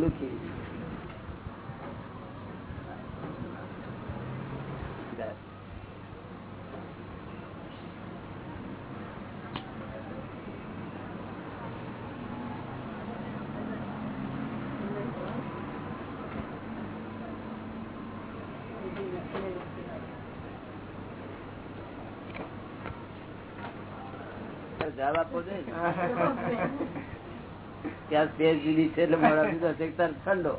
દુઃખી જવાબ આપવો જોઈએ કે આ સ્ટેજ જુદી છે એટલે મોડા જુદો છે. ઠંડો.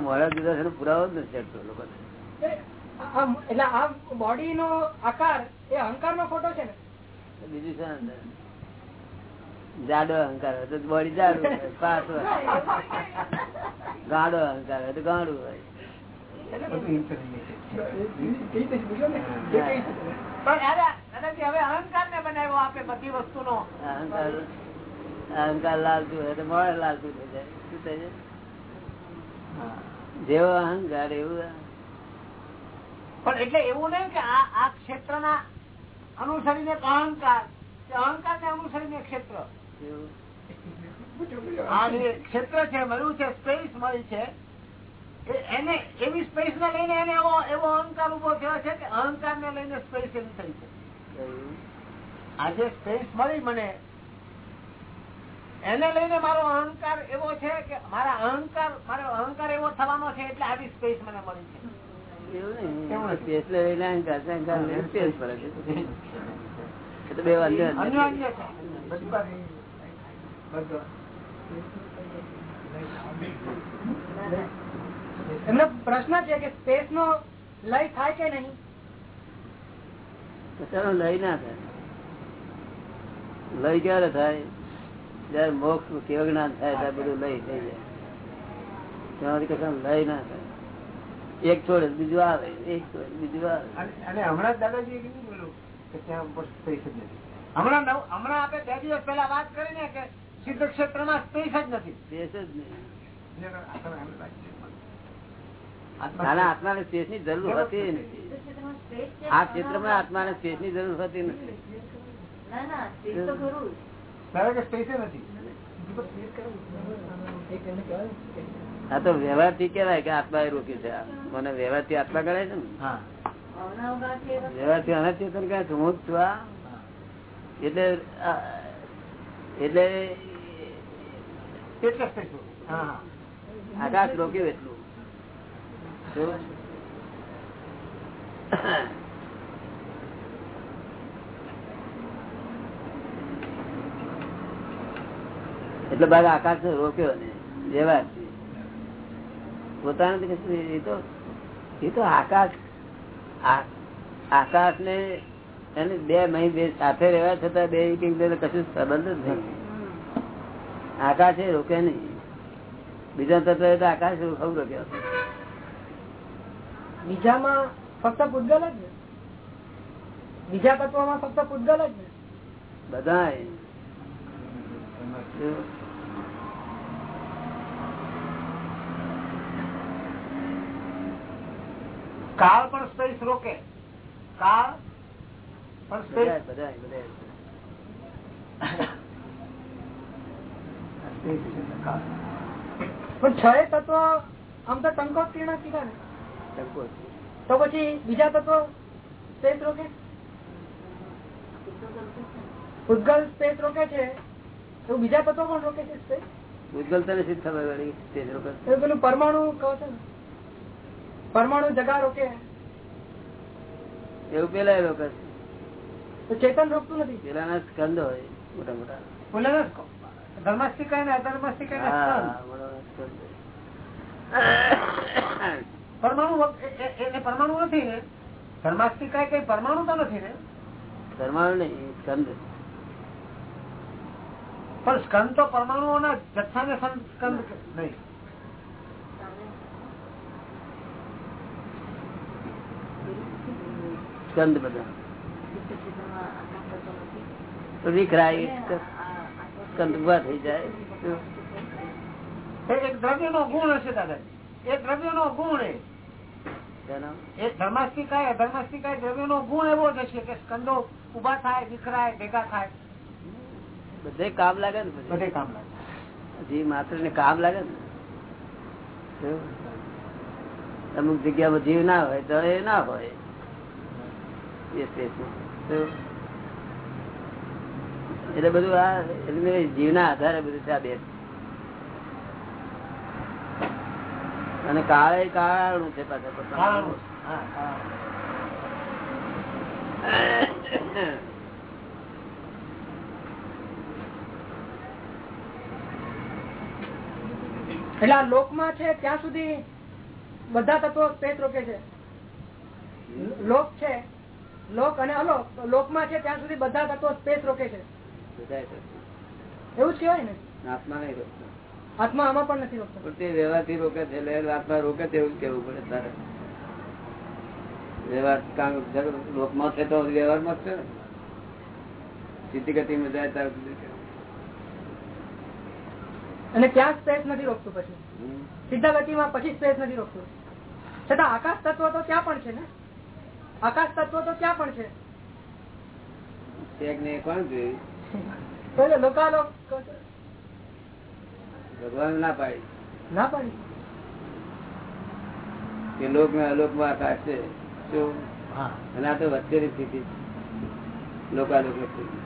મોડા જુદા પુરાવો જ નથી ચડતો લોકો એટલે આ બોડી નો આકાર એ અહંકાર નો ફોટો છે ને? બીજું છે અંદર? જાડો અહંકાર હોય તો બોડી જાડું હોય પાસ હોય. ગાડો અહંકાર હોય તો ગાડું હોય પણ દાદા દાદાજી હવે ને જેવો અહંકાર એવું પણ એટલે એવું નહીં કે આ આ ક્ષેત્રના અનુસરી ને અહંકાર અહંકાર ને અનુસરીને ક્ષેત્ર આ જે ક્ષેત્ર છે મળ્યું છે સ્પેસ મળી છે એને એવી સ્પેસ ને લઈને એને એવો એવો અહંકાર ઊભો થયો છે કે અહંકાર ને લઈને સ્પેસ એવી થઈ છે આજે સ્પેસ મળી મને. એને લઈને મારો અહંકાર એવો છે કે મારા અહંકાર મારો અહંકાર એવો થવાનો છે એટલે આવી સ્પેસ મને મળી છે. એમનો પ્રશ્ન છે કે સ્પેસ નો લય થાય કે નહીં? લય ના થાય. લય ક્યારે થાય? જયારે મોક્ષ કેવળ જ્ઞાન થાય ત્યારે બધું લય થઈ જાય. ત્યાંથી કશું લઈ ના થાય. એક છોડે બીજું આવે એક છોડે બીજું આવે. અને અને હમણાં જ દાદાજીએ કીધું પેલું કે ત્યાં સ્પેસ જ નથી. હમણાં નવ- હમણાં આપણે બે દિવસ પહેલા વાત કરી ને કે સિદ્ધ ક્ષેત્રમાં સ્પેસ જ નથી. સ્પેસ જ નહીં. આત્માને સ્પેસની જરૂર હતી નથી. આ ક્ષેત્રમાં આત્માને સ્પેસની જરૂર હોતી નથી. આ તો વ્યવહારથી કેવાય કે આત્મા એ રોક્યું છે. મને વ્યવહારથી આત્મા ગણાય છે ને. વ્યવહારથી અનચેતન કહે છે. હું જ છું આ. એટલે એટલે આકાશ રોક્યું એટલું? એટલે ભાગ આકાશ ને રોક્યો ને જેવા પોતાને એ તો એ તો આકાશ આકાશ ને એને બે મહી બે સાથે રહેવા છતાં બે કશું સંબંધ જ નહીં આકાશ એ રોકે નહીં. બીજા તત્વ તો આકાશ ખબર રોક્યો. બીજામાં ફક્ત પૂતગલ જ ને. બીજા તત્વમાં ફક્ત પૂતગલ જ ને. બધા કાળ પણ સ્પેસ રોકે. કાળ પણ સ્પેસ બધા પણ છ તત્વ આમ તો ટંકોત્તીર્ણ કીધા ને ટંકો તો પછી બીજા તત્વો સ્પેસ રોકે? પૂતગલ સ્પેસ રોકે છે. એવું બીજા તત્વો પણ રોકે છે સ્પેસ? તને ખબર રોકે. પેલું પરમાણુ કહો છો પરમાણુ જગા રોકે. એવું પેલા રોકે. તો ચેતન રોકતું નથી? પેલાના સ્કંદ હોય મોટા મોટા. બોલે ધર્માસ્તિકા ને અધર્માસ્તિકા પરમાણુ એ- પરમાણુ નથી ને? ધર્માસ્તિકા કઈ પરમાણુ તો નથી ને? પરમાણુ નહીં સ્કંદ. પણ સ્કંદ તો પરમાણુઓના જથ્થા ને સ્કંદ નહીં. સ્કંદ બધા. વિખરાય સ્કંદ ઊભા થઈ જાય. એ એક દ્રવ્ય નો ગુણ હશે દાદા એ દ્રવ્ય નો ગુણ એ. એ ધર્માસ્તિકાય અધર્માસ્તિકાય દ્રવ્યનો ગુણ એવો જ હશે કે સ્કંદો ઊભા થાય વિખરાય ભેગા થાય. બધે કામ લાગે ને બધે કામ લાગે. જીવ માત્ર ને કામ લાગે ને? અમુક જગ્યામાં જીવ ના હોય તો એ ના હોય. એટલે બધું આ જીવના આધારે બધું છે આ અને કાળે કાળું છે. એટલે આ લોકમાં છે ત્યાં સુધી બધા તત્વો પેટ રોકે છે? લોક છે? લોક અને અલોક. લોકમાં છે ત્યાં સુધી બધા તત્વો સ્પેસ રોકે છે? એવું જ કેવાય ને? આત્મા નહીં રોકતો આત્મા આમાં પણ નથી રોકતો. તે વ્યવહારથી રોકે છે એટલે આત્મા રોકે છે એવું કેવું પડે તારે. વ્યવહાર કારણ લોકમાં છે તો વ્યવહારમાં છે સ્થિતિ ગતિમાં જાય તાર અને ત્યાં સ્પેસ નથી રોકતું પછી. સીધા ગતિમાં પછી સ્પેસ નથી રોકતું. છતાં આકાશ તત્વ તો ત્યાં પણ છે ને? આકાશ તત્વ તો ત્યાં પણ છે. ને કોણ જોયું લોકાલોક ભગવાન ના પાડી. ના પાડી? કે લોક ને અલોકમાં આકાશ. છે શું અને આ તો વચ્ચેની સ્થિતિ લોકાલોકની સ્થિતિ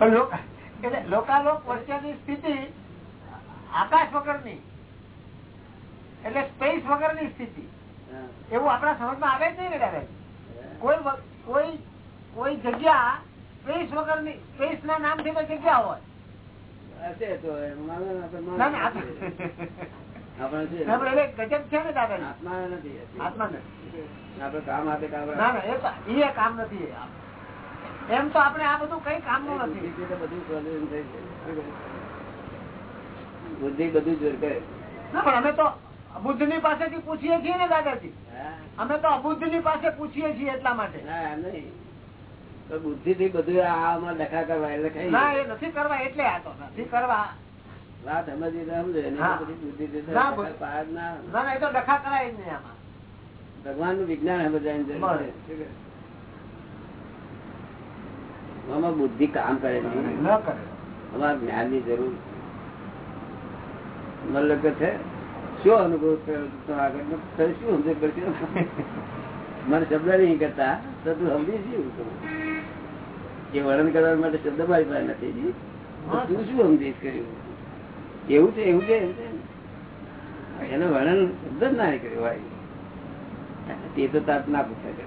લોકાલોક લોકાલોક વચ્ચેની સ્થિતિ આકાશ વગરની. એટલે સ્પેસ વગરની સ્થિતિ. એવું આપણા સમજમાં આવે જ નહીં ને કોઈ કોઈ કોઈ જગ્યા સ્પેસ વગરની સ્પેસ ના નામથી કોઈ જગ્યા હોય. હશે તો ને. ના ના. ના, ગજબ છે ને આત્મા નથી. આત્મા નથી. આપડે કામ આપે કામ ના ના એ કામ નથી. એમ તો આપણે આ બધું કઈ કામનું નથી. બુદ્ધિ બધું જોર કરે ના પણ અમે તો બુદ્ધની પાસેથી પૂછીએ છીએ ને દાદાજી? અમે તો અબુદ્ધની પાસે પૂછીએ છીએ એટલા માટે. બુદ્ધિ થી બધું આમાં લખા કરવા એટલે નથી કરવા એટલે આ તો નથી કરવા. વાત સમજી બુદ્ધિ ના, એ તો કરાય જ નહીં આમાં. ભગવાનનું વિજ્ઞાન સમજાય બુદ્ધિ કામ કરે અમારે જ્ઞાનની જરૂર. મતલબ કે છે શું અનુભવ થયો આગળ શું સમજ પડશે મને શબ્દ નહીં કરતા. તો તું સમજી શું એ વર્ણન કરવા માટે શબ્દ મારી પાસે નથી તું શું સમજીશ કર્યું? એવું છે એવું છે એનું વર્ણન શબ્દ જ ના કર્યું ભાઈ તે તો તાર ના પૂછે. કરે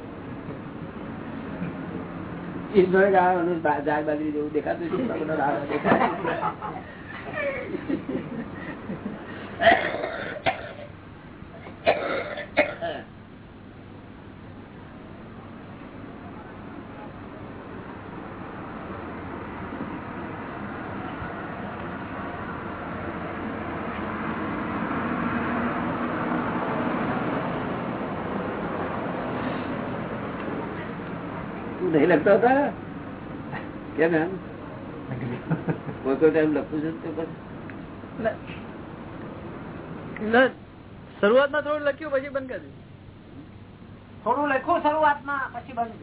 ઈશ્વરે ગાવાનું બા- જેવું દેખાતું છે આપણને રાહ દેખાય. નહીં લખતા હતા? કેમ એમ? કોઈ કોઈ ટાઈમ લખું છું શરૂઆતમાં થોડું લખ્યું પછી બંધ કરી થોડું લખ્યું શરૂઆતમાં પછી બંધ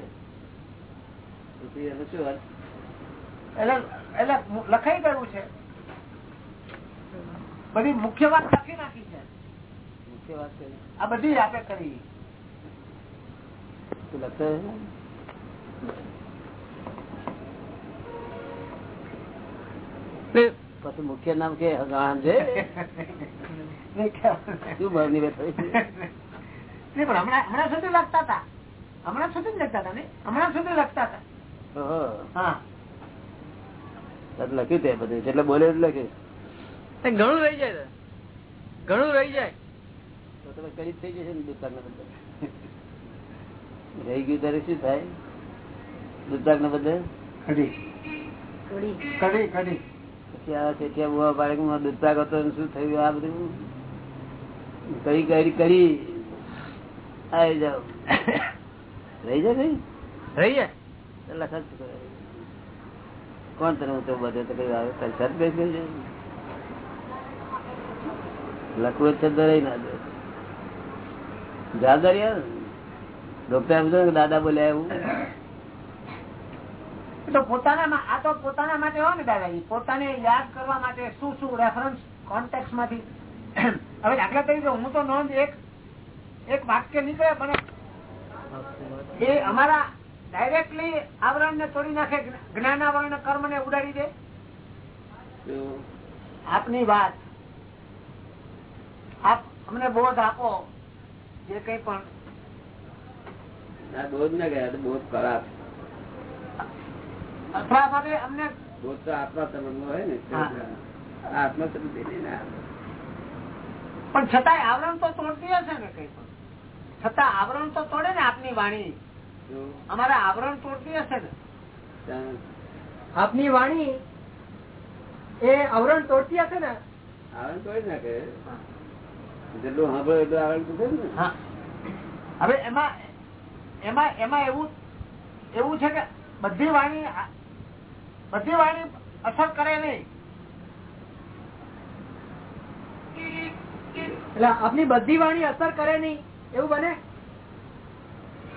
એનો શું અર્થ? એટલે એટલે લખાઈ ગયું છે. બધી મુખ્ય વાત લખી નાખી છે. મુખ્ય વાત કરી આ બધી આપણે કરી. તું લખતો? પછી મુખ્ય નામ કે ભગવાન છે? શું ભાવની હોય છે? નહીં, પણ હમણાં હમણાં સુધી લખતા હતા. હમણાં સુધી લખતા હતા ને? હમણાં સુધી લખતા હતા. ઓહો. હા. તારે લખ્યું તે બધું. જેટલે બોલે એટલે લખ્યું. ઘણું રહી જાય ઘણું રહી જાય. તો તમે કરી જ થઈ જશે ને દુકાન ને બદલે રહી ગયું ત્યારે શું થાય? દુતાક ને બદલે દુતાક હતો શું થયું આ બધું? કઈ કરી કરી આવી જાવ રહી જાય કઈ રહી જાય. તો કરે. કોણ તને હું તો બધે તો કઈ આવે? તારી બેસી ગઈ લખવું જ છે તો ના દે. જવાબદારી યાર. ડોક્ટર દાદા બોલ્યા એવું? તો પોતાના માટે હોય ને દાદાજી પોતાને યાદ કરવા માટે શું શું રેફરન્સ કોન્ટેક્ટમાંથી. હવે દાખલા તરીકે હું તો નોંધ એક એક વાક્ય નીકળે, પણ એ અમારા ડાયરેક્ટલી આવરણ ને તોડી નાખે જ્ઞાન આવરણ કર્મ ને ઉડાડી દે. આપની વાત. આપ અમને બોધ આપો, જે કઈ પણ. બોધ ના ગયા બોધ ખરાબ પણ છતાંય આવરણ તો તોડતી હશે ને કઈ પણ. છતાં આવરણ તો તોડે ને આપની વાણી. તો અમારા આવરણ તોડતી હશે ને. આપની વાણી એ આવરણ તોડતી હશે ને? આવરણ તોડી નાખે. જેટલું સાંભળે એટલું આવરણ તૂટે ને. હા. હવે એમાં એમાં એમાં એવું એવું છે કે બધી વાણી બધી વાણી અસર કરે નહીં. એટલે આપની બધી વાણી અસર કરે નહીં. એવું બને?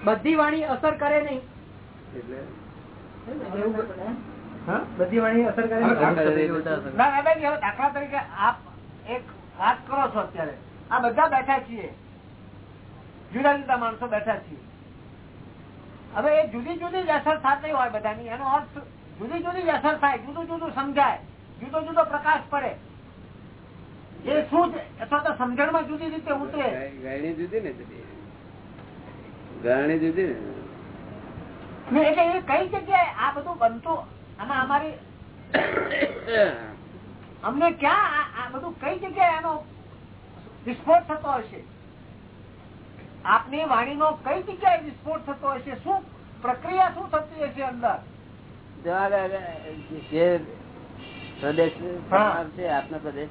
બધી વાણી અસર કરે નહીં. એટલે એવું બ- હા? બધી વાણી અસર કરે દાખલા તરીકે આપ એક વાત કરો છો અત્યારે. આ બધા બેઠા છીએ. જુદા જુદા માણસો બેઠા છીએ. હવે એ જુદી જુદી જ અસર થતી હોય બધાની. એનો અર્થ જુદી જુદી અસર થાય જુદું જુદું સમજાય જુદો જુદો પ્રકાશ પડે. એ શું અથવા તો સમજણમાં જુદી રીતે ઉતરે. ગરણી જુદી ને ગરણી જુદી ને. એટલે એ કઈ જગ્યાએ આ બધું બનતું આમાં અમારી અમને ક્યાં આ- આ બધું કઈ જગ્યાએ એનો વિસ્ફોટ થતો હશે? આપની વાણીનો કઈ જગ્યાએ વિસ્ફોટ થતો હશે? શું પ્રક્રિયા શું થતી હશે અંદર? જો પ્રદેશ. છે આપનો પ્રદેશ.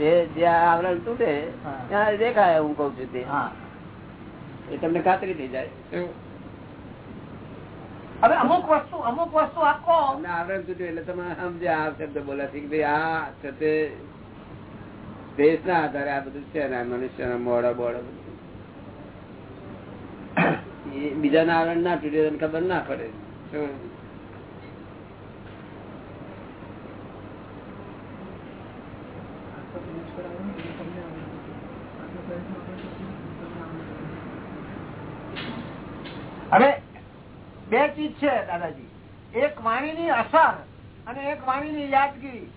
એ જે આવરણ તૂટે ત્યાં દેખાય હું કઉ છું તે. એ તમને ખાતરી થઈ જાય. હવે અમુક વસ્તુ અમુક વસ્તુ આખો આવરણ તૂટ્યું એટલે તમે સમજે આ શબ્દ બોલ્યા કે ભાઈ આ છે તે દેશ ના આધારે આ બધું છે ને મનુષ્ય મોડા બોડા બધું. બીજાના આવરણ ના તૂટ્યું ખબર ના પડે? હવે બે ચીજ છે દાદાજી. એક વાણીની અસર અને એક વાણીની યાદગીરી.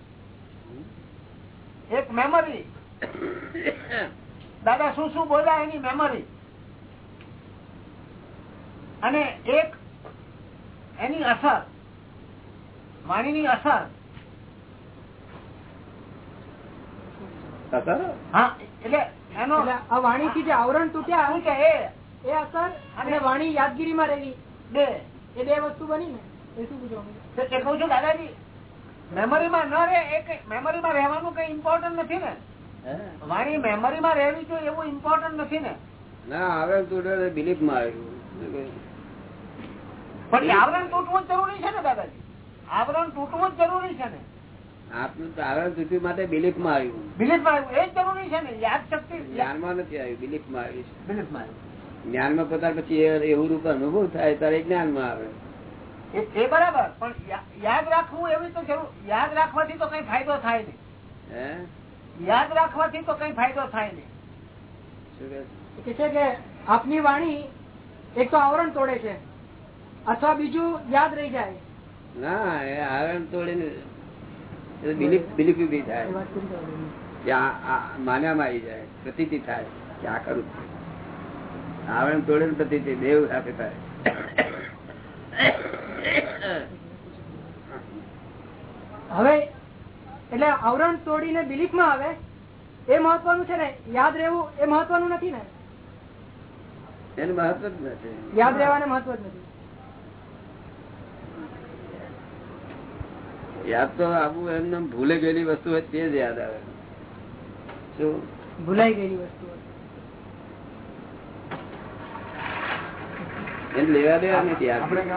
એક મેમરી દાદા શું શું બોલ્યા એની મેમરી અને એક એની અસર વાણીની અસર. અસર? હા એટલે એનો આ વાણી થી જે આવરણ તૂટ્યા શું કે એ? એ અસર અને વાણી યાદગીરી માં રહેવી બે. એ બે વસ્તુ બની ને? એ શું પૂછવાનું છું દાદાજી મેમરીમાં ન રહે એ મેમરીમાં રહેવાનું કઈ ઇમ્પોર્ટન્ટ નથી ને? વાણી મેમરી મેમરીમાં રહેવી જોઈએ એવું ઇમ્પોર્ટન્ટ નથી ને? ના આવે તો બિલીફમાં આવ્યું. પણ એ આવરણ તૂટવું જરૂરી છે ને દાદાજી? આવરણ તૂટવું જ જરૂરી છે ને? આપનું તો આવરણ તૂટ્યું માટે બિલીફમાં આવ્યું. બિલીફમાં આવ્યું. એ જ જરૂરી છે ને યાદ શક્તિ? જ્ઞાનમાં નથી આવ્યું બિલીફમાં આવ્યું છે. બિલીફમાં આવ્યું. જ્ઞાનમાં પોતા પછી એવું રૂપ અનુભવ થાય ત્યારે જ્ઞાનમાં આવે. એ એ બરાબર પણ યાદ રાખવું એવી તો જરૂર યાદ રાખવાથી તો કઈ ફાયદો થાય નહીં. હે? યાદ રાખવાથી તો કઈ ફાયદો થાય નહીં. શું કે છે કે આપની વાણી એક તો આવરણ તોડે છે અથવા બીજું યાદ રહી જાય. ના એ આવરણ તોડીને બિલીફ બિલીફ ઊભી થાય. માન્યામાં આવી જાય પ્રતીતિ થાય કે આ કરું આવરણ તોડે ને પ્રતીતિ દેવ સાથે થાય. હવે એટલે આવરણ તોડીને બિલીફમાં આવે એ મહત્વનું છે ને? યાદ રહેવું એ મહત્વનું નથી ને? એનું મહત્વ જ નથી. યાદ રહેવાનું મહત્વ જ નથી. યાદ તો આવું એમને ભૂલે ગયેલી વસ્તુ હોય તે જ યાદ આવે. શું? ભૂલાઈ ગયેલી વસ્તુ એને લેવા દેવા નથી. આપણે એટલે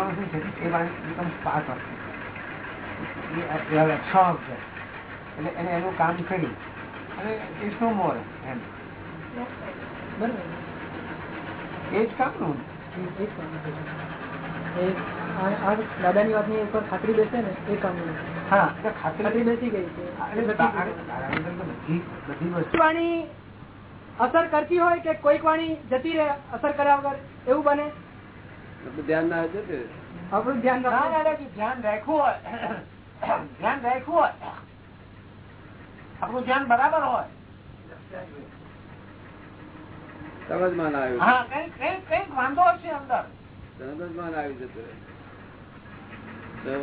એને એનું કામ કરી. અને ઇટ્સ નો મોર એમ. બરાબર એ જ કામનું દાદાની વાતની ઉપર ખાતરી બેસે ને એ કામ વાણી અસર કરતી હોય કે કોઈક વાણી જતી રહે અસર કર્યા વગર એવું બને? ધ્યાન ના આવશે આપણું ધ્યાન રાખવું ધ્યાન રાખવું હોય. ધ્યાન રાખવું હોય. આપણું ધ્યાન બરાબર હોય. સમજમાં ના આવ્યું હા કંઈક કંઈક કંઈક વાંધો હશે અંદર. સમજમાં આવી જતું તો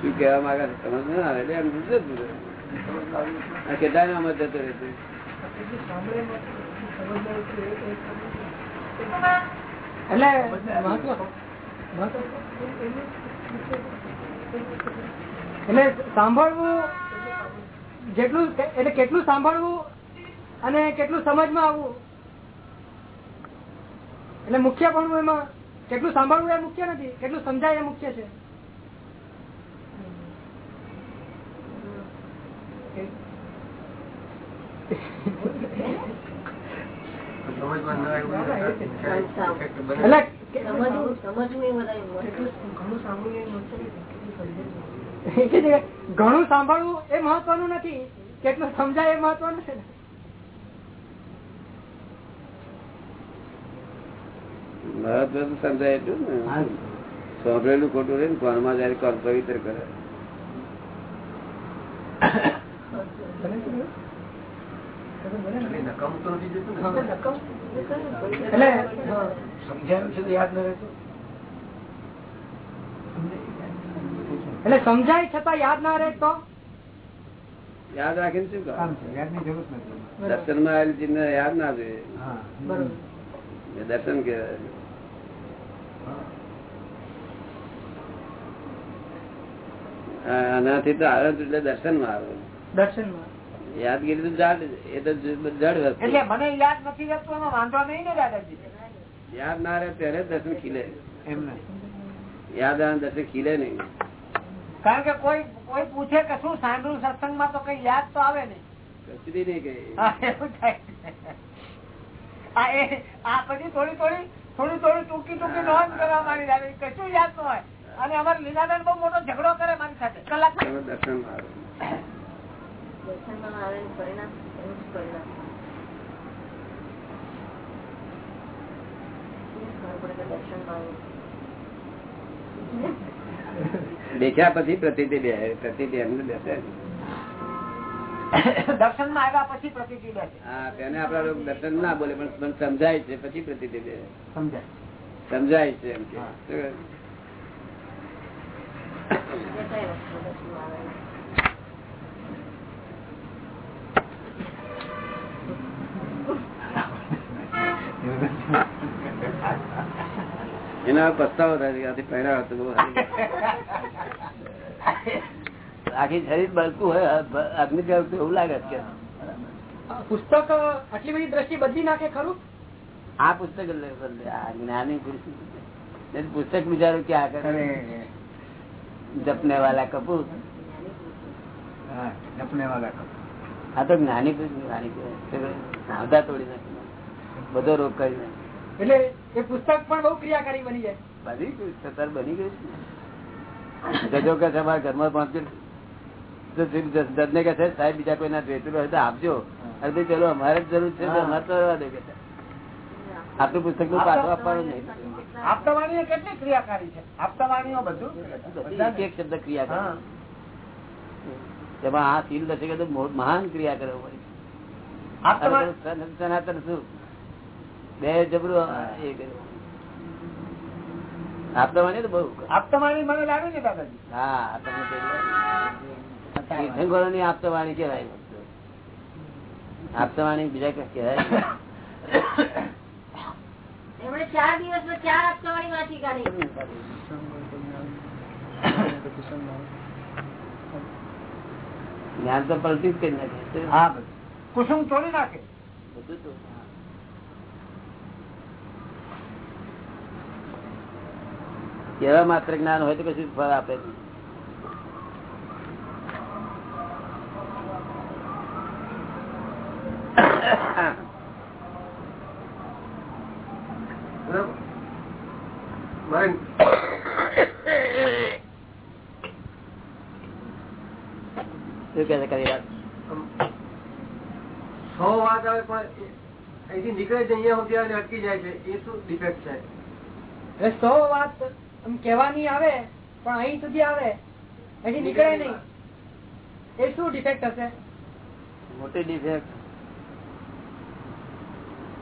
શું કેવા માંગે સમજ ના આવે. એટલે એમ જતું રહે. આ કેટલાય નામ જ જતું રહેતું એટલે સાંભળવું જેટલું એટલે કેટલું સાંભળવું અને કેટલું સમજમાં આવવું. એટલે મુખ્ય પણ એમાં કેટલું સાંભળવું એ મુખ્ય નથી કેટલું સમજાય એ મુખ્ય છે. ઘણું સાંભળવું એ મહત્વનું નથી કેટલું સમજાય એ મહત્વનું છે. ને મહત્વ તો સમજાય એટલું ને. સાંભળેલું ખોટું રહે ને કોનમાં જયારે કોણ પવિત્ર કરે. એટલે સમજાયું યાદ ન રહેતું. સમજાય છતાં યાદ ના રહે તો? યાદ રાખીને શું કામ દર્શનમાં આવેલી ચીજ યાદ ના જોઈએ. હા. દર્શન કહેવાય. આ આનાથી તો આવે એટલે દર્શનમાં આવે. દર્શનમાં. યાદગીરી તો જાડ એ તો જડ વસ્તુ. એટલે મને યાદ નથી રહેતું એમાં વાંધો નહીં ને દાદાજી. યાદ ના રહે ત્યારે દર્શન ખીલે. એમને યાદ આવે દર્શન ખીલે નહીં. કારણ કે કોઈ કોઈ પૂછે કે શું સાંભળ્યું સત્સંગમાં તો કઈ યાદ તો આવે નહીં. કચરી નહીં કઈ આ પછી થોડી થોડી થોડી થોડું ટૂંકી ટૂંકી નોંધ કરવા માંડી આવે. કશું યાદ ન હોય. અને અમારે લીલાબેન બહુ મોટો ઝઘડો કરે મારી સાથે. કલાક. દર્શન દેખ્યા પછી પ્રતિથી પ્રતિથી એમને બેસે દર્શનમાં આવ્યા પછી પ્રતિ હા તેને આપડા લોકો દર્શન ના બોલે પણ સમજાય છે પછી પ્રતિ સમજાય. સમજાય છે એમ કે. એના પસ્તાવો થાય છે હતો બહુ. આખી શરીર બળતું હોય અગ્નિ એવું લાગે છે પુસ્તક આટલી બધી દ્રષ્ટિ બદલી નાખે ખરું? આ પુસ્તક આ જ્ઞાની પુરુષ પુસ્તક બિચારું ક્યાં કરે? જપને વાલા કપૂર. હા, જપને વાલા કપૂર. આ તો જ્ઞાની પુરુષ જ્ઞાની આવતા તોડી નાખે બધો રોગ કરી નાખે. એટલે એ પુસ્તક પણ બહુ ક્રિયાકારી બની જાય. બની ગયું સત્તર બની ગયું છે. જજો કે તમારા ઘરમાં પહોંચ્યું તો જજને કે છે સાહેબ બીજા કોઈ ના જોઈતું હોય તો આપજો અરે ચલો અમારે જરૂર છે તો અમારે તો રહેવા દે કે આટલું પુસ્તકનું પાછું આપવાનું નહીં. આપતાવાણીઓ કેટલી ક્રિયાકારી છે? આપતાવાણીઓ બધું? એક શબ્દ ક્રિયા કરે તેમાં આ શીલ દશે કે મહાન ક્રિયા કરવો પડે સનાતન શું? બે જબરું એ કર્યું. આપતા તો બહુ આપતાવાણી મને લાગે છે દાદાજી. હા તીર્થંકરો આપતવાણી કેવાય આપતવાણી બીજા કઈ કેવાય જ્ઞાન તો પલટી જ કરી નાખે. હા કુસુમ તોડી નાખે. બધું તો કેવા માત્ર જ્ઞાન હોય તો પછી ફળ આપે નહીં. સો વાત આવે પણ અહીંથી નીકળે છે અહીંયા સુધી અટકી જાય છે. એ શું ડિફેક્ટ છે? એટલે સો વાત આમ કહેવાની આવે પણ અહીં સુધી આવે. અહીંથી નીકળે નહીં. એ શું ડિફેક્ટ હશે? મોટી ડિફેક્ટ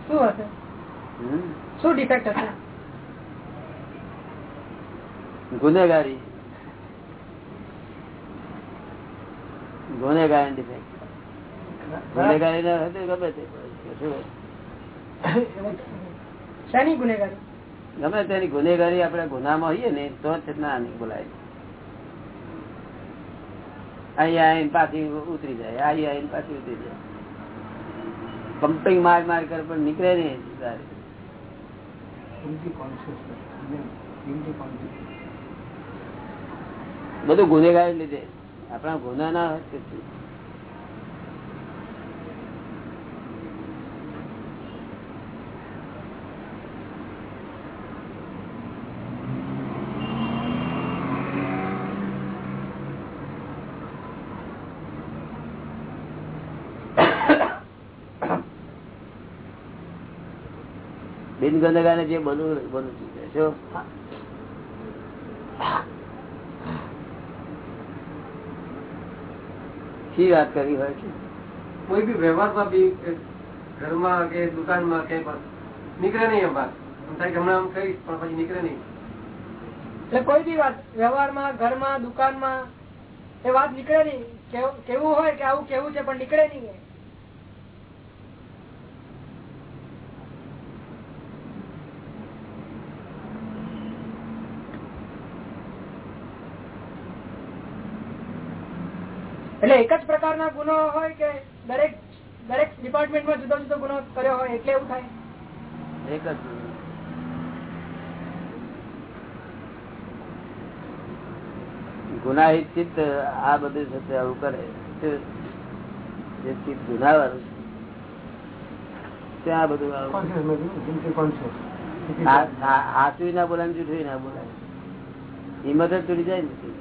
શું હશે શું ડિફેક્ટ હશે? ગુનેગારી. ગુનેગારી ડિફેક્ટ ગુનેગારી ના ગમે તે. ગુનેગારી? ગમે તેની ગુનેગારી આપણે ગુનામાં હોઈએ ને તો જ ના બોલાય. અહીંયા આવીને પાછી ઉતરી જાય અહીંયા આવીને પાછી ઉતરી જાય. પમ્પિંગ માર માર કર પણ નીકળે તારે. બધું ગુનેગાર લીધે. આપણા ગુના ના હોય બિન ગુનેગાર જે બધું બધું ચૂકે શું? શી વાત કરી હોય છે? કોઈ બી વ્યવહારમાં બી ઘરમાં કે દુકાનમાં કે પણ નીકળે નહીં એમ વાત. એમ હમણાં આમ કહીશ પણ પછી નીકળે નહીં. એટલે કોઈ બી વાત વ્યવહારમાં ઘરમાં દુકાનમાં એ વાત નીકળે નહીં. કેવું- કેવું હોય કે આવું કેવું છે પણ નીકળે નહીં એ. એટલે એક જ પ્રકારના ગુનો હોય કે દરેક દરેક ડિપાર્ટમેન્ટમાં જુદો જુદો ગુનો કર્યો હોય એટલે એવું થાય? એક જ ગુનાહિત ચિત્ત આ બધું સાથે આવું કરે જે ચિત્ત ગુનાવાળું છે, ત્યાં બધું આ- આ- ના બોલાય જૂઠવી જૂઠું ના બોલાય. હિંમત જ તૂટી જાય ને એટલે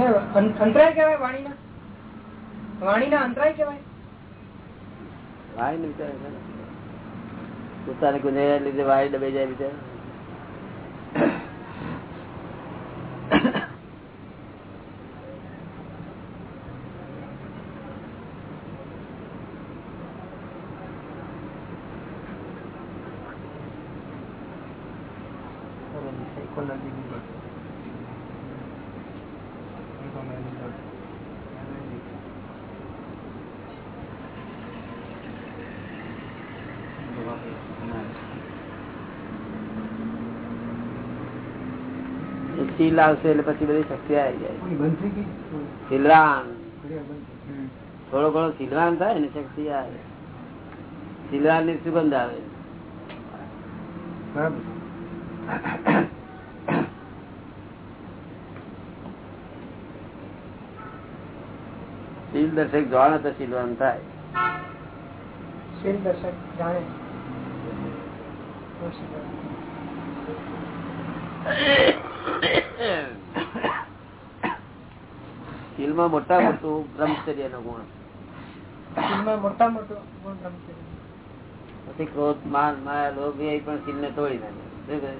અં- અંતરાય કેવાય વાણીના? વાણીના અંતરાય કેવાય વાય ને બિચારા છે ને. લીધે વાય દબાઈ જાય બિચારા ચીલ આવશે એટલે પછી બધી શક્તિ આવી જાય. સિલરાન થોડો ઘણો સિલરાન થાય ને શક્તિ આવે. સિલરાનની સુગંધ આવે. શીલ દર્શક જાણે તો શીલવાન થાય. શીલ દર્શક જાણે. શીલમાં મોટા મોટું બ્રહ્મચર્ય નો ગુણ મોટા મોટો ગુણ બ્રહ્મચર્ય. પછી ક્રોધ માન માયા લોભ એ પણ શીલ ને તોડી નાખે.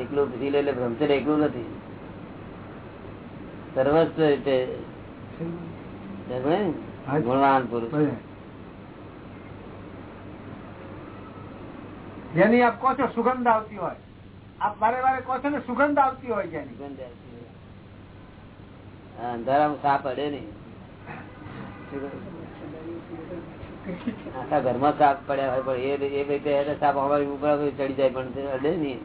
એકલું શીલ એટલે બ્રહ્મચર્ય એકલું નથી. સર્વસ્વ રીતે? ગુણવાન પુરુષ. જેની આપ કહો છો સુગંધ આવતી હોય આપ વારે વારે કહો છો ને સુગંધ આવતી હોય જેની સુગંધ આવતી અંધારામાં સાપ અડે નહીં આખા ઘરમાં સાપ પડ્યા હોય પણ એ એ રીતે સાપ અમારી ઉપર ચડી જાય પણ અડે નહીં.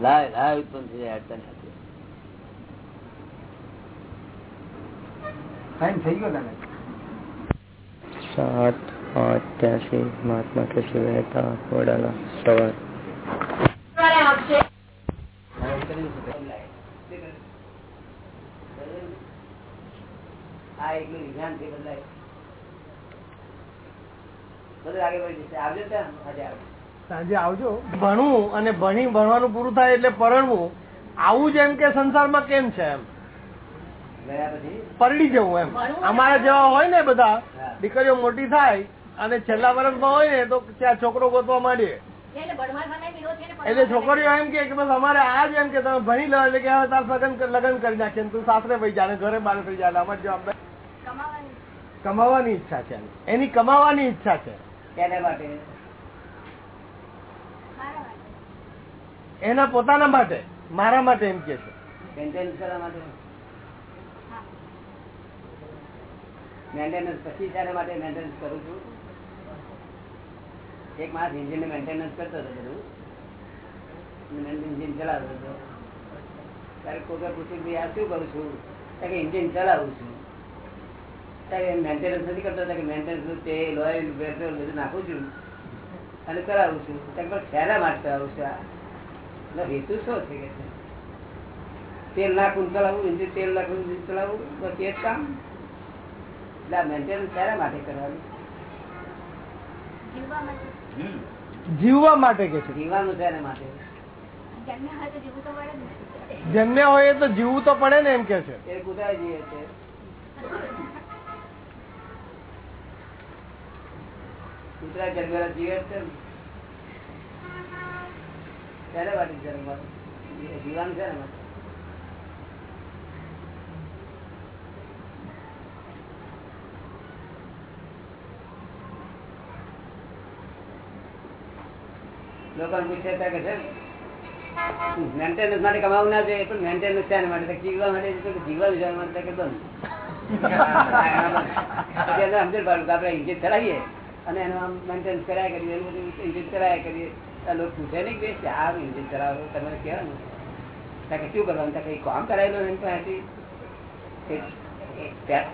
લાય લાય ઉત્પન્ન થઈ જાય અડતા થઈ ગયો તને? સાત આઠ ત્યાંસી મહાત્મા કૃષિ વહેતા વડાલા સવાર. આ એકલું વિજ્ઞાનથી બદલાય. બધું આગળ વધી જશે. આવજો ત્યાં આજે આવજો. સાંજે આવજો. ભણવું અને ભણી ભણવાનું પૂરું થાય એટલે પરણવું. આવું જ એમ કે સંસારમાં કેમ છે એમ? પરડી જવું એમ. અમારા જેવા હોય ને બધા દીકરીઓ મોટી થાય અને છેલ્લા વર્ષમાં હોય ને તો ત્યાં છોકરો ગોતવા માંડીએ એટલે છોકરીઓ એમ કે કે બસ અમારે આ જ એમ કે તમે ભણી લો એટલે કે હવે તાર લગ્ન લગ્ન કરી નાખીએ તું સાસરે ભાઈ જાય ઘરે બાર થઈ જાય અમારે જવાબદારી કમાવાની કમાવાની ઈચ્છા છે એની. કમાવાની ઈચ્છા છે. કેને માટે? મારા માટે. એના પોતાના માટે મારા માટે એમ કે છે. મેન્ટેનન્સ કરવા માટે? મેન્ટેનન્સ પછી શાના માટે મેન્ટેનન્સ કરું છું? એક માણસ એન્જિન મેન્ટેનન્સ કરતો હતો બધું. એન્જિન ચલાવતો હતો ત્યારે કોઈ પૂછ્યું ભાઈ આ શું કરું છું? કે એન્જિન ચલાવું છું. ત્યારે મેન્ટેનન્સ નથી કરતો કે મેન્ટેનન્સ તેલ ઓઇલ પેટ્રોલ બધું નાખું છું. અને કરાવું છું. ત્યાં પણ શેના માટે કરાવું છું આ. એટલે હેતુ શું છે કે તેલ નાખું ચલાવવું ઇન્જિન તેલ નાખું ઇન્જિન ચલાવવું બસ એ જ કામ. એટલે આ મેન્ટેનન્સ શાના માટે કરવાનું. જીવવા માટે. કે છે? જીવવાનું શાના માટે. જન્મ્યા હોય તો જીવવું તો પડે ને. જન્મ્યા હોય તો જીવવું તો પડે ને એમ કે છે. એ કુતરા જીવે છે જન્મેલા જીવે છે ને. શાના માટે જન્મવાનું? જીવવાનું શાના પૂછે ત્યાં કે છે મેન્ટેનન્સ માટે કમાવું ના જોઈએ પણ મેન્ટેનન્સ શાના માટે. તો જીવવા માટે તો જીવવા વિચાર માટે કે બંધ. એને સમજણ પાડું કે આપણે ઇન્જેક્ટ કરાવીએ અને એનું આમ મેન્ટેનન્સ કરાયા કરીએ એનું બધું ઇન્જેક્ટ કરાયા કરીએ. આ લોકો પૂછે નહીં કે આ ઇન્જેક્ટ કરાવો તમે કહેવાનું. ત્યાં શું કરવાનું? ત્યાં કઈ કામ કરાયેલું એમ પાસેથી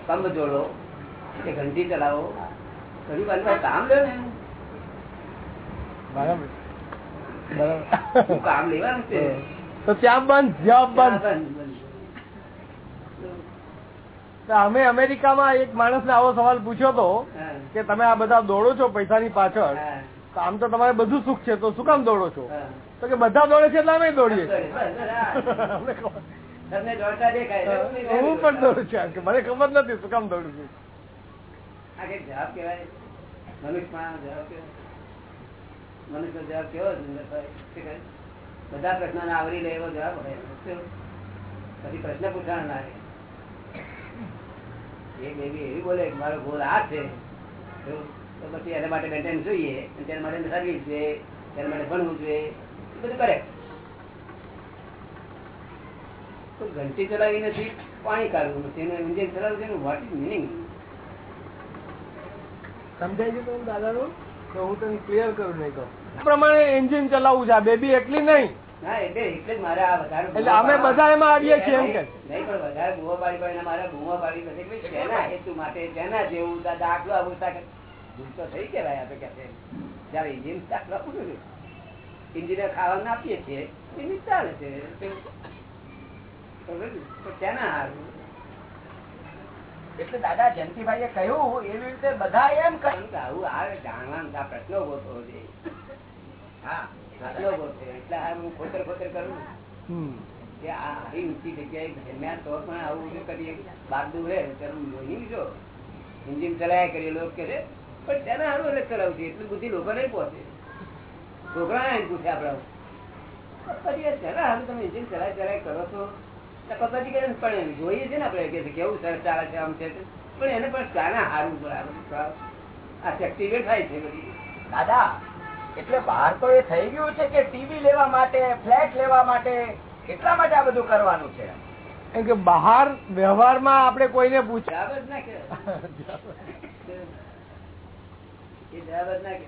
પંપ જોડો કે ઘંટી ચલાવો. ઘણી વાર કામ લો ને બરાબર. કામ લેવાનું છે? તો ત્યાં બંધ જવાબ બંધ. અમે અમેરિકામાં એક માણસને આવો સવાલ પૂછ્યો તો કે તમે આ બધા દોડો છો પૈસાની પાછળ? તો આમ તો તમારે બધું સુખ છે તો શું કામ દોડો છો? તો કે બધા દોડે છે એટલે અમે દોડીએ હા. પણ દોડું છું મને ખબર નથી શું કામ દોડું છું. જવાબ જવાબ કહેવાય. મનુષ્ય જવાબ કેવો? બધા પ્રશ્નો આવરી લે એવો જવાબ હોય. પછી પ્રશ્ન પૂછવાનો ના. એક બેબી એવી બોલે મારો ગોલ આ છે. તો પછી એના માટે મેન્ટેન જોઈએ. તેના માટે સર્વિસ જોઈએ. તેના માટે ભણવું જોઈએ. એ બધું કરે. તો ઘંટી ચલાવી નથી, પાણી કાઢવું નથી. એનું ઇન્જિન ચલાવવું છે વોટ ઇઝ મિનિંગ સમજાય છે તમને દાદાનું? તો હું તને ક્લિયર કરું નહીં કહું. પ્રમાણે એન્જિન ચલાવવું છે. બેબી એટલી નહીં. એટલે એટલે જ મારે આ વધારે એટલે અમે બધા એમાં આવીએ છીએ એમ કે. નહીં પણ વધારે બુઓ પાડી પાડીને મારે બુઓ પાડી નથી ભાઈ હેતુ માટે શેના જેવું? દાખલો આવું ભૂલ તો થઈ કહેવાય આપણે કે જયારે ઇન્જિન દાખલો આપું ઇન્જિનિયર ખાવાનું આપીએ છીએ ઇન્જિન ચાલે છે. તો તો હારું? એટલે દાદા જયંતિભાઈ એ કહ્યું એવી રીતે બધા એમ કહ્યું. આવું આવે જાણવાનું પ્રશ્નો ગોતે છે છોકરા પૂછે આપડે કરો છો. તો પછી કે પણ જોઈએ છે ને આપણે. કે કેવું સરસ ચાલે છે આમ છે પણ એને પણ શાના હારું બરાબર આ શક્તિ વેઠાય છે બધી. દાદા એટલે બહાર તો એ થઈ ગયું છે કે ટીવી લેવા માટે ફ્લેટ લેવા માટે એટલા માટે આ બધું કરવાનું છે. એમ કે બહાર વ્યવહારમાં આપણે કોઈને પૂછ્યા જ ના કે એ જવાબ જ ના કે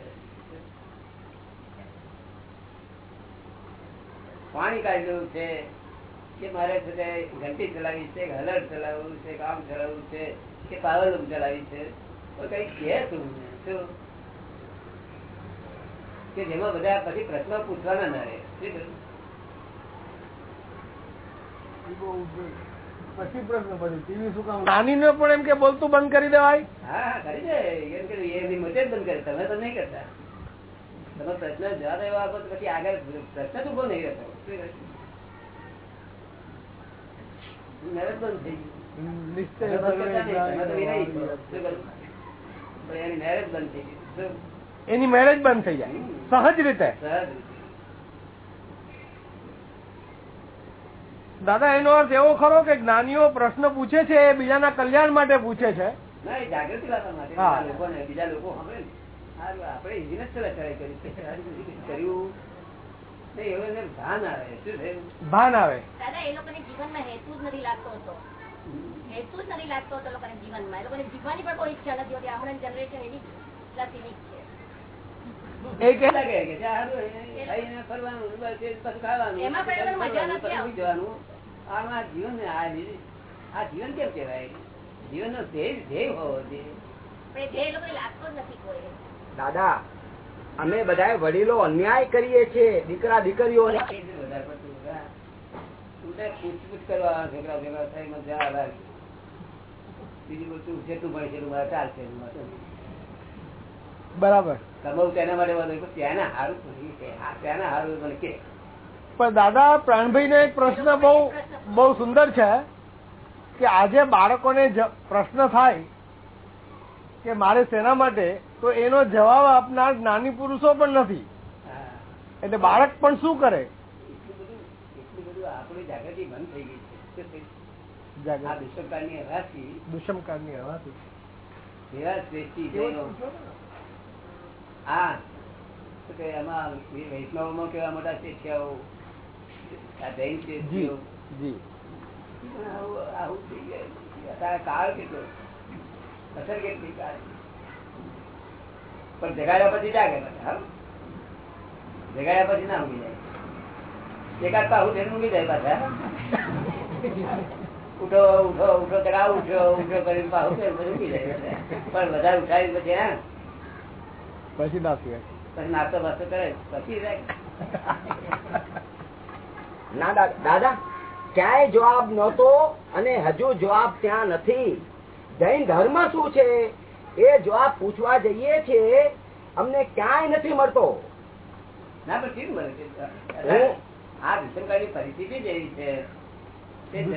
પાણી કાઢવું છે કે મારે છે ઘંટી ચલાવી છે કે હલર ચલાવવું છે કામ ચલાવવું છે કે પાવરલૂમ ચલાવી છે. તો કઈ કે તું શું? કે જેમાં બધા પછી પ્રશ્નો પૂછવાના ના રહે. પછી પ્રશ્ન પછી ટીવી શું કામ? નાની ને પણ એમ કે બોલતું બંધ કરી દેવાય. હા હા કરી દે. એમ કે એની મદદ બંધ કરે. તમે તો નહીં કરતા. તમે પ્રશ્ન જવાબ એવો આપો પછી આગળ પ્રશ્ન જ ઊભો નહીં રહેતો. શું મેરેજ બંધ થઈ ગયું. મેરેજ બંધ થઈ શું? એની મેરેજ બંધ થઈ જાય. સહજ રીતે. દાદા એનો અર્થ એવો ખરો કે જ્ઞાનીઓ પ્રશ્ન પૂછે છે એ બીજાના કલ્યાણ માટે પૂછે છે. બીજા લોકો આપણે. કર્યું. ભાન આવે ભાન આવે. દાદા એ લોકોને જીવનમાં હેતુ જ નથી લાગતો હતો. હેતુ જ નથી લાગતો હતો લોકોને જીવનમાં. એ લોકોને જીવવાની પણ કોઈ ઈચ્છા નથી હોતી. જનરેશન એની છે. એ કે લાગે કે ફરવાનું, ખાવાનું. જવાનું. આ જીવન ને આ જીવન કેમ ધ્યેય ધ્યેય હોવો જોઈએ. દાદા અમે બધા વડીલો અન્યાય કરીએ છીએ દીકરા તો પૂછપૂછ કરવા છોકરા ભેગા થઈ મજા આવે બીજું બધું જેટલું ભણે છે એટલું ચાલશે. બરાબર. કમાવું તેના માટે વાંધો પણ ત્યાંના હારું પૂછ્યું છે. આ ત્યાંના હારું મને કે. પણ દાદા પ્રાણભાઈ એક પ્રશ્ન બહુ બહુ સુંદર છે કે આજે બાળકોને પ્રશ્ન થાય કે મારે શેના માટે તો એનો જવાબ આપનાર નાની પુરુષો પણ નથી. એટલે બાળક પણ શું કરે? આપણી જાગૃતિ બંધ થઈ ગઈ છે. હવાથી દુષ્મકાળની હવાથી. હા. કે એમાં વૈષ્ણવમાં કેવા મોટા શિષ્યાઓ આ જૈન આવું. આવું થઈ ગયું. અત્યારે કાળ કેટલો અસર કેટલી કાળ પણ જગાડ્યા પછી જાગે જગાડ્યા પછી ના ઊંઘી જાય. એકાદ પાહુ થઈને ઊંઘી જાય પાછા. ઉઠો ઉઠો ઉઠો ચડાવ ઉઠો ઉઠો કરીને પાહુ. પણ વધારે ઉઠાવી પછી હા. પછી નાસ્તો કરે પછી ના દાદા ક્યાંય જવાબ નહોતો અને હજુ જવાબ ત્યાં નથી. જૈન ધર્મ શું છે? એ જવાબ પૂછવા જઈએ છીએ. અમને ક્યાંય નથી મળતો. ના પણ કેમ મળે છે? આ વિષમકાળની પરિસ્થિતિ જ એવી છે. જૈન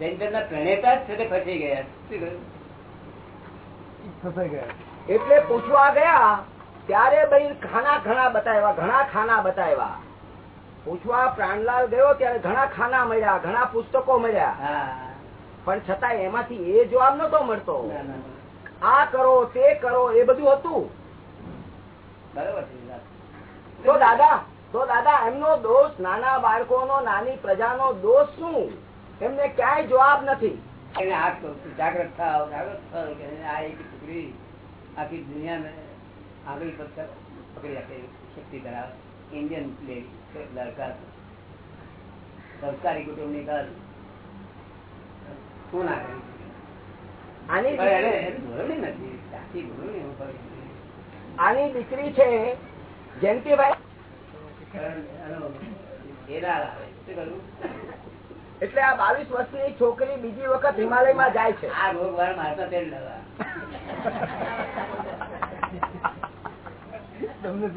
જૈનધર્મના પ્રણેતા જ છે તે ફસાઈ ગયા. ફસાઈ ગયા. એટલે પૂછવા ગયા ત્યારે ભાઈ ખાના ઘણા બતાવ્યા ઘણા ખાના બતાવ્યા? પૂછવા પ્રાણલાલ ગયો ત્યારે ઘણા ખાના મળ્યા ઘણા પુસ્તકો મળ્યા. પણ છતાં એમાંથી એ જવાબ નતો મળતો. આ કરો તે કરો એ બધું હતું. તો દાદા તો દાદા એમનો દોષ નાના બાળકોનો નાની પ્રજાનો દોષ શું? એમને ક્યાંય જવાબ નથી. જાગ્રત થાવ જાગૃત થાવ આ એક છોકરી આખી દુનિયાને આગળ પથ્થર પકડી રાખે શક્તિ ધરાવે. ઇન્ડિયન લેડી લડકા સંસ્કારી કુટુંબની ઘર શું નાખે આની દીકરી- છે. જયંતિભાઈ. એટલે આ બાવીસ વર્ષની છોકરી બીજી વખત હિમાલયમાં જાય છે. આ રોગ વાર મારતા તેલ લેવા. તમને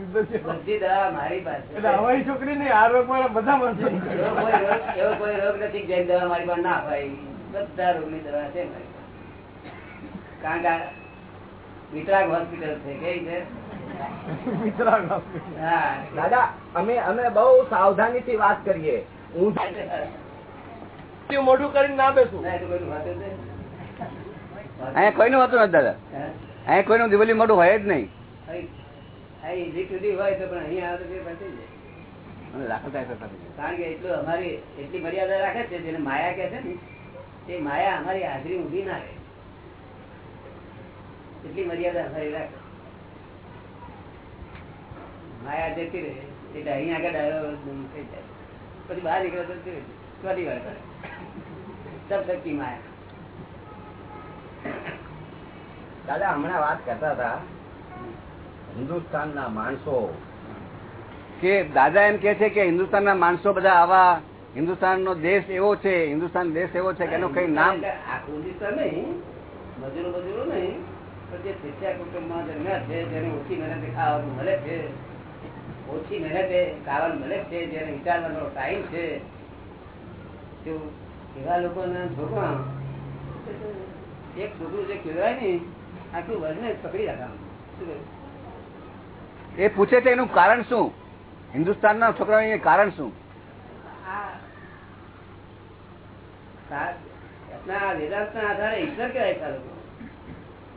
મારી પાસે. એટલે છોકરી નહીં આ રોગ મારા બધા માણસો એવો કોઈ રોગ એવો કોઈ રોગ નથી કે જેની દવા મારી પાસે ના હોય. બધા રોગની દવા છે કારણ કે વિતરાગ હોસ્પિટલ છે કઈ છે? હા. દાદા અમે અમે બહુ સાવધાની થી વાત કરીએ. હું. મોઢું કરીને ના બેસું. ના, હોતું અહીંયા કોઈનું હોતું નથી દાદા. અહીંયા કોઈ નું દિવાળી મોટું હોય જ નહીં. માયા કે છે ને તે માયા અમારી હાજરી ઊભી ના રહે એટલી મર્યાદા અમારી રાખે. માયા જતી રહે એટલે અહીં આગળ થઈ જાય. પછી બહાર નીકળે તો તે ચોથી વાર કરે સબ શક્તિ માયા. દાદા, હમણાં વાત કરતા હતા હિન્દુસ્તાન ના માણસો કે દાદા એમ કે છે કે હિન્દુસ્તાનના માણસો બધા આવા હિન્દુસ્તાન નો દેશ એવો છે હિન્દુસ્તાન દેશ એવો છે કે એનું કઈ નામ હિન્દુસ્તાન નહીં, મજૂરો મજૂરો નહીં, પણ જે શિષ્યા કુટુંબમાં જન્મ્યા છે, જેને ઓછી મહેનતે ખાવાનું મળે છે, ઓછી મહેનતે ખાવાનું મળે છે, જેને વિચારવાનો ટાઈમ છે એવા લોકોના છોકરા. એક છોકરું જે કહેવાય ને આખું વર્ણને પકડી રાખવાનું. એ પૂછે છે એનું કારણ શું? હિન્દુસ્તાનના છોકરાઓનું કારણ શું?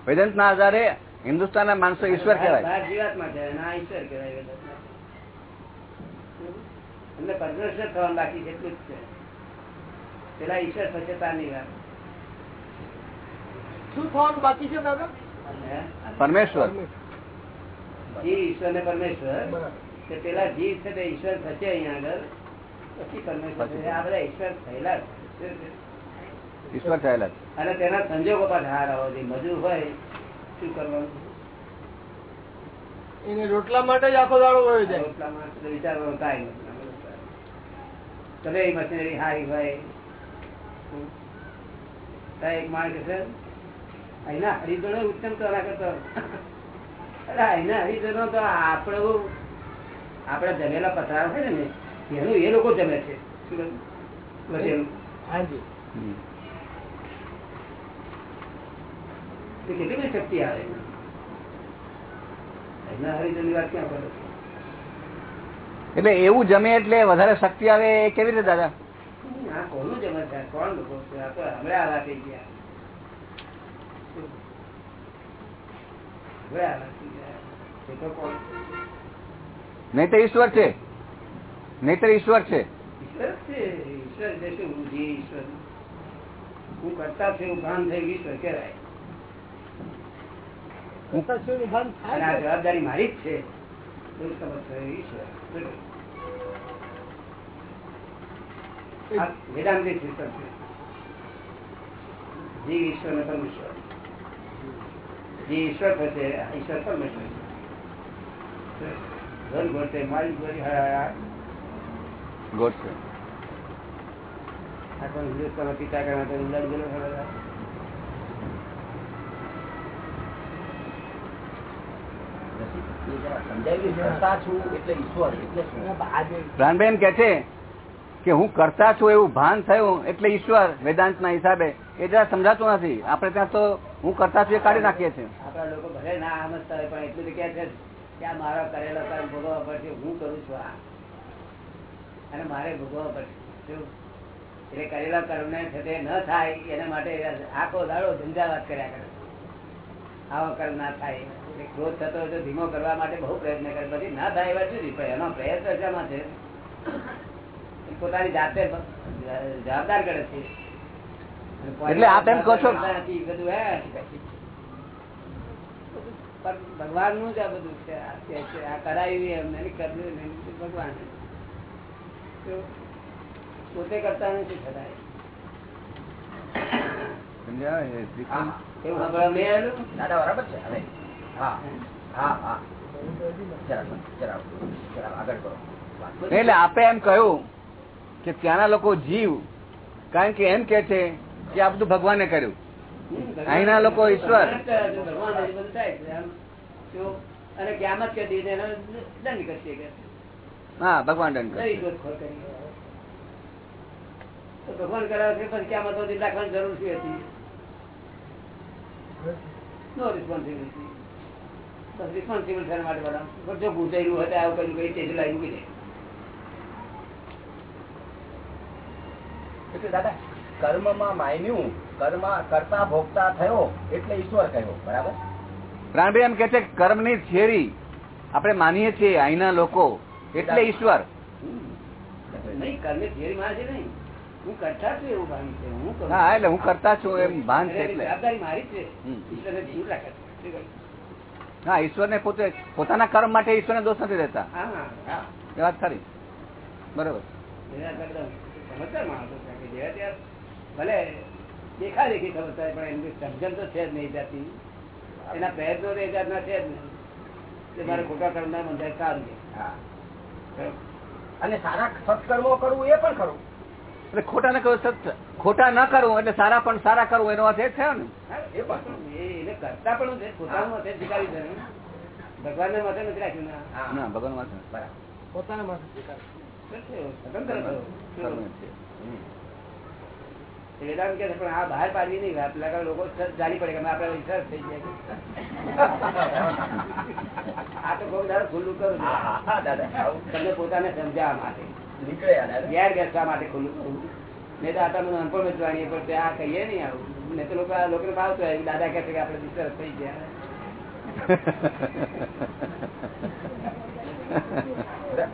વેદાંત ના આધારે ઈશ્વર ના માણસો ઈશ્વર કહેવાય. ઈશ્વર કહેવાય. એમને પરમેશ્વર થવાનું બાકી છે જ છે. પેલા ઈશ્વર સચેતા ની વાત. શું થવાનું બાકી છે દાદા? પરમેશ્વર. જી ઈશ્વર ને પરમેશ્વર. પેલા જી છે તે ઈશ્વર થશે અહીંયા આગળ. પછી પરમેશ્વર. આ બધા ઈશ્વર થયેલા? ઈશ્વર અને તેના સંજોગો પર હાર આવો જોઈએ મજૂર હોય શું કરવાનું? એને રોટલા માટે જ આખો દાડો હોય જાય. રોટલા માટે વિચારવાનું કાંઈ નથી. તમે મશીનરી હારી હોય. તો એક માણસ છે. અહીંના હરિજનો ઉત્તમ તો કરતો. અરે અહીંના હરિજનો તો આપણું આપણા જમેલા પથાર હોય ને એનું એ લોકો જમે છે. કેટલી બધી શક્તિ આવે અહીંના હરિજનની વાત ક્યાં કરો? એટલે એવું જમે એટલે વધારે શક્તિ આવે એ કેવી રીતે દાદા? આ કોનું જમે છે? કોણ લોકો છે? આ તો હમણાં આવા થઈ ગયા. હવે આવા થઈ ગયા એ તો કોણ નહીં તો ઈશ્વર છે. નહીતર ઈશ્વર છે. ઈશ્વર જ છે ઈશ્વર શું જે ઈશ્વર હું કરતા છું એવું ભાન ઈશ્વર કહેવાય. થાય છે? જવાબદારી મારી જ છે. ઈશ્વર. વેદાંતિક સિસ્ટમ છે. જીવ ઈશ્વર ને પરમેશ્વર જે ઈશ્વર થશે ઈશ્વર પરમેશ્વર છે ધન ગોતે મારી ગોરી હા ગોડ છે આ પણ હિન્દુસ્તાનમાં પિતા કરવા તો ઉલાડ ગયેલો ખબર આ? એ જરા સમજાવી દો. કરતા છું એટલે ઈશ્વર એટલે શું? પ્રાણભાઈ એમ કે છે કે હું કરતા છું એવું ભાન થયું એટલે ઈશ્વર વેદાંત ના હિસાબે. એ જરા સમજાતું નથી. આપણે ત્યાં તો હું કરતા છું કાઢી નાખીએ છીએ. આપણા લોકો ભલે ના સમજતા હોય પણ એટલું કે છે આ મારા કરેલા કર્મ ભોગવવા પડશે, હું કરું છું અને મારે ભોગવવા પડશે. એટલે કરેલા કર્મ ને છે તે ન થાય, એના માટે આખો દાડો ધંધાવાદ કર્યા કરે. આવો કર્મ ના થાય. એટલે ક્રોધ થતો હોય તો ધીમો કરવા માટે બહુ પ્રયત્ન કરે. પછી ના થાય એવા સુધી પણ એનો પ્રયત્ન શામાં છે? પોતાની જાતે જવાબદાર કરે છે. એટલે આપ એમ કહો છો- ભગવાનનું જ આ બધું છે આ એમને કર્યું ભગવાન પોતે કરતા નથી એટલે આપે એમ કહ્યું કે ત્યાંના લોકો જીવ કારણ કે એમ કે છે કે આ બધું ભગવાને કર્યું અહીંના લોકો ઈશ્વર. હા, ભગવાન દંડ ભગવાન કરાવે છે સુધી રાખવાની જરૂર શું હતી નો રિસ્પોન્સિબિલિટી બસ રિસ્પોન્સિબલ થવા માટે બધા પણ જો ગુજાર્યું હોય આવું કર્યું કઈ દાદા કર્મમાં માન્યું કર્મ કરતા ભોગતા થયો એટલે ઈશ્વર કહ્યો. બરાબર? પ્રાણભાઈ એમ કે છે કર્મની થિયરી આપણે માનીએ છીએ અહીંના લોકો એટલે ઈશ્વર. નહીં કર્મે થિયરી માં છે નહીં. હું કરતા છું એવું ભાન છે. હું હા એટલે હું કરતા છું એમ ભાન છે એટલે. જવાબદારી મારી છે. ઈશ્વરને જીવ રાખે છે. શું કહ્યું? હા ઈશ્વરને પોતે પોતાના કર્મ માટે ઈશ્વરને દોષ નથી હા એ વાત ખરી બરોબર. સમજદાર માણસો ભલે દેખા દેખી સમજતા હોય, પણ એમની સમજણ તો છે જ નહીં જાતી. એના પ્રયત્નો એ જાતના છે જ નહીં. કે મારે ખોટા કર્મના બંધાય સારું છે. હા. અને સારા સત્કર્મો કરવું એ પણ ખરું. એટલે ખોટા ન કરવું સત્ય ખોટા ન કરવું એટલે સારા પણ સારા કરવું એનો અર્થ એ થયો ને? એ પણ એને કરતા પણ ભગવાન પોતાનું મતે સ્વીકારી છે ભગવાનને મતે નથી રાખ્યું ના. ભગવાન વાત પોતાના સ્વીકાર સ્વતંત્ર થયો. કર્મ છે. એ વેદાંત કે પણ આ બહાર પાડવી નહીં વાત પેલા લોકો જાણી પડે કે આપડે વિશ્વાસ થઈ જાય આ તો બહુ દાદા ખુલ્લું કરું આવું તમને પોતાને સમજાવવા માટે. આ બેસવા માટે ખુલ્લું કરું નહીં તો આ તમે અનપણ વેચવાની પણ ત્યાં કહીએ નહીં આવું. નહીં તો લોકો લોકોને ભાવતો હોય દાદા કહે છે કે આપણે વિશ્વાસ થઈ ગયા.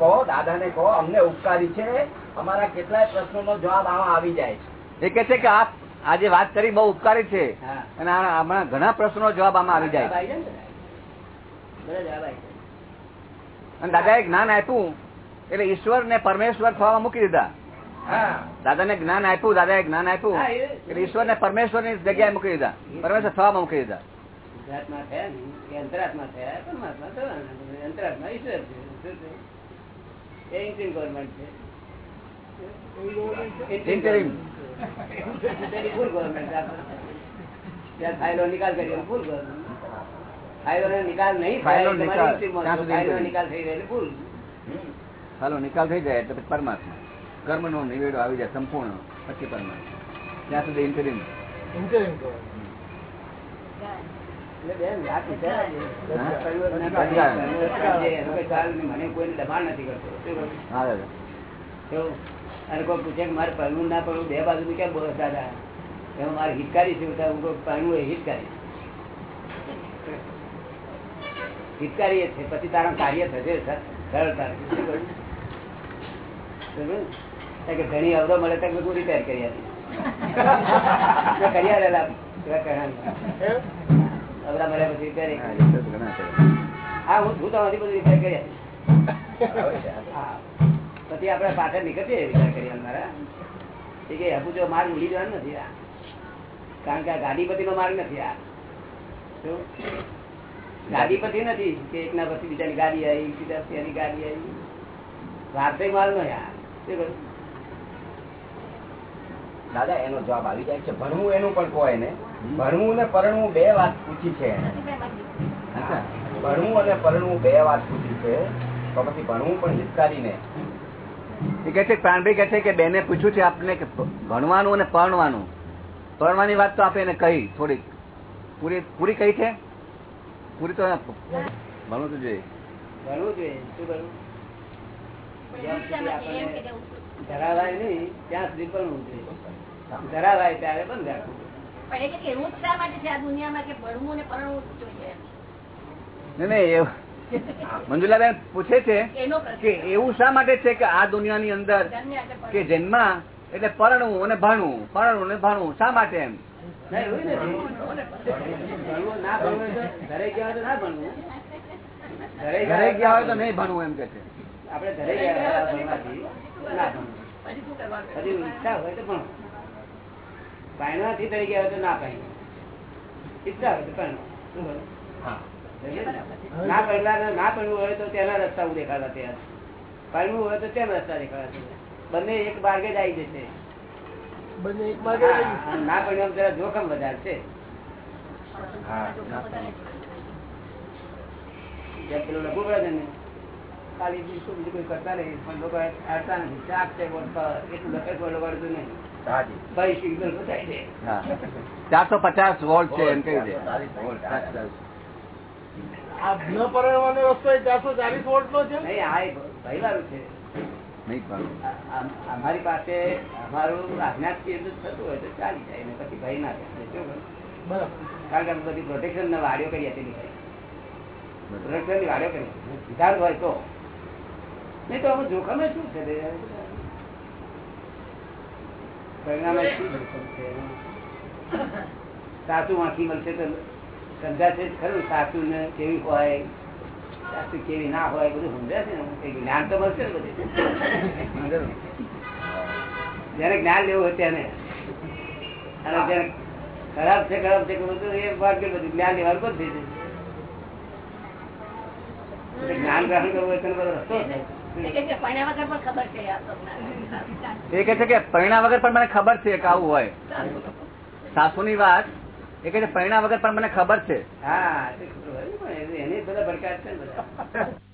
કહો દાદા ને કહો અમને ઉપકારી છે. અમારા કેટલાય પ્રશ્નો નો જવાબ આમાં આવી જાય છે. એ કે છે કે આપ આજે વાત કરી બહુ ઉપકારી છે. અને હમણાં ઘણા પ્રશ્નો જવાબ આમાં આવી જાય. અને દાદાએ જ્ઞાન આપ્યું એટલે ઈશ્વર ને પરમેશ્વર થવામાં મૂકી દીધા. હા. દાદાને જ્ઞાન આપ્યું દાદાએ જ્ઞાન આપ્યું એટલે ઈશ્વર ને પરમેશ્વરની જગ્યાએ મૂકી દીધા. પરમેશ્વર થવામાં મૂકી દીધા. અંતરાત્મા થયા અંતરાત્મા થયા. પરમાત્મા થવાના. ઈશ્વર છે. ત્યાં ફાઇલો નિકાલ કરીએ ફૂલ ફાઇલો નિકાલ નહીં ફાઇલો નિકાલ. તમારી interim ત્યાં સુધી ફાઇલો નિકાલ થઈ. નિકાલ જાય એટલે પછી પરમાત્મા કર્મ નો નિવેડો આવી જાય સંપૂર્ણ પછી પરમાત્મા ત્યાં સુધી ઇન્ટરિમ કોઈ નહીં. મને કોઈને દબાણ નથી કરતો? અને કોઈ પૂછે કે મારે પરણવું ના પડવું બે બાજુ કેમ બોલો દાદા એમાં મારે હિતકારી છે હું પરણવું એ હિતકારી હિતકારી છે પછી તારા કાર્ય થશે સ- સરળતાથી શું કહ્યું? સમજ્યું? તો કે ઘણી અવરો મળે તો બધું રિપેર કરી આપી કરી આવેલા અવરા મળ્યા પછી રિપેર હા. હા હું તમારી બધું રિપેર કરી આપીશ. પછી આપડે પાછળ નીકળીએ વિચાર કરીએ અમારા. કે હજુ જો માર્ગ ઉડી જવાનો નથી આ. કારણ કે આ ગાડીપતિ નો માર્ગ નથી આ? ગાડીપતિ નથી કે એક ના પછી બીજાની ગાડી આવી સીધા ત્યાંની ગાડી આવી. વાર્ષિક માલ નો યાર શું કહ્યું? દાદા એનો જવાબ આવી જાય છે. ભણવું એનું પણ કહો એને ભણવું ને પરણવું બે વાત પૂછી છે. એને. અચ્છા. ભણવું અને પરણવું બે વાત પૂછી છે. તો પછી ભણવું પણ હિસ્કારી ને એ કે છે પ્રાણભાઈ કે છે કે બેને પૂછ્યું છે આપને કે ભણવાનું અને પરણવાનું. પરણવાની વાત તો આપે એને કહી થોડીક. પૂરી પૂરી કહી છે? પૂરી તો ભણવું તો જોઈએ. ભણવું જોઈએ શું ભણવું? ધરાવાય નહીં ત્યાં સુધી ભણવું જોઈએ. ધરાવાય ત્યારે બંધ રાખવું પણ એ કે એવું શા માટે છે આ દુનિયામાં કે ભણવું ને પરણવું જોઈએ? નહીં નહીં એવું મંજુલાબેન પૂછે છે કે એવું શા માટે છે કે આ દુનિયાની અંદર કે જન્મ એટલે પરણવું અને ભણવું પરણવું અને ભણવું શા માટે એમ? ના, ના ઘરે ગયા હોય તો ના નહીં ભણવું. એમ કે છે. આપડે ઘરે ગયા ના ઈચ્છા હોય તો ભણવું. પાણવાથી થઈ ગયા હોય તો ના પાણવું ઈચ્છા હોય તો ભણવું. ભણવું? ના પહેલા ના પડવું હોય તો તેના રસ્તા હું દેખાડા ત્યાં પડવું હોય તો તેના રસ્તા દેખાડા બંને એક માર્ગે જ આવી જશે. બંને એક હા, ના પડ્યું જરા જોખમ વધારે છે. જેમ પેલું લખવું પડે ને. ખાલી બીજું બીજું કોઈ કરતા નહીં પણ લોકો હારતા નથી ચાક છે એટલું લખે કોઈ લોકો નહીં. ચારસો પચાસ વોલ્ટ છે એમ કહી દે. ન પરણવાનો રસ્તો એ ચારસો ચાલીસ વોલ્ટ નો છે. અમારી પાસે અમારું આજ્ઞાત થતું હોય તો ચાલી જાય ને પછી ભય ના થાય. કારણ કે બધી પ્રોટેક્શન ના વાડીઓ કરી હતી હોય. પ્રોટેક્શનની વાડીઓ કરી સિદ્ધાંત હોય તો. નહીં તો અમે જોખમ શું છે? પરિણામે શું જોખમ છે? સાચું વાંખી મળશે તો સમજાય છે ખરું સાચું ને કેવી હોય સાચું કેવી ના હોય બધું સમજાય છે ને જ્ઞાન તો મળશે ને બધું. જયારે જ્ઞાન લેવું હોય તેને અને જયારે ખરાબ છે ખરાબ છે કે બધું એ ભાગ્ય બધું જ્ઞાન લેવાનું બંધ થઈ જશે જ્ઞાન ગ્રહણ કરવું હોય તેનો બધો રસ્તો એ કે કે છે વગર પણ મને ખબર છે કે આવું હોય. સાસુ ની વાત એ કે પરિણામ પરિણા વગર પણ મને ખબર છે. હા એની બધા ભડકાટ છે